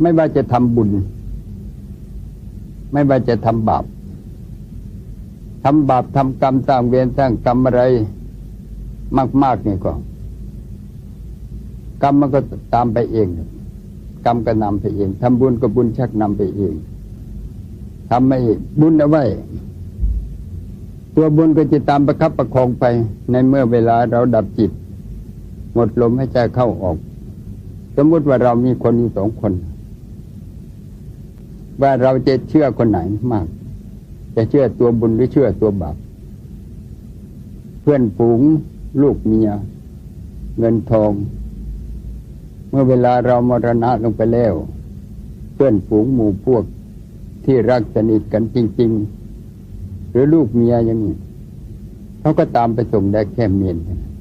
ไม่ว่าจะทำบุญ ไม่ว่าจะทำบาปทำบาปทำกรรมสร้างเวรสร้างกรรมอะไร มาก ๆ นี่ก็ กรรมมันก็ตามไปเอง กรรมก็นำไปเองทำบุญก็บุญชักนำไปเองทำไม่บุญเอาไว้ ตัวบุญก็จะตามประคับประคองไป ในเมื่อเวลาเราดับจิต หมดลมให้ใจเข้าออก สมมติว่าเรามีคนอยู่สองคน ว่าเราจะเชื่อคนไหนมาก จะเชื่อตัวบุญหรือเชื่อตัวบาปเพื่อนฝูงลูกเมีย เงินทอง เมื่อเวลาเรามรณะลงไปแล้ว เพื่อนฝูงหมู่พวกที่รักสนิทกันจริง ๆ หรือลูกเมียอย่างนี้เขาก็ตามไปส่งได้แค่เมียนเท่านั้น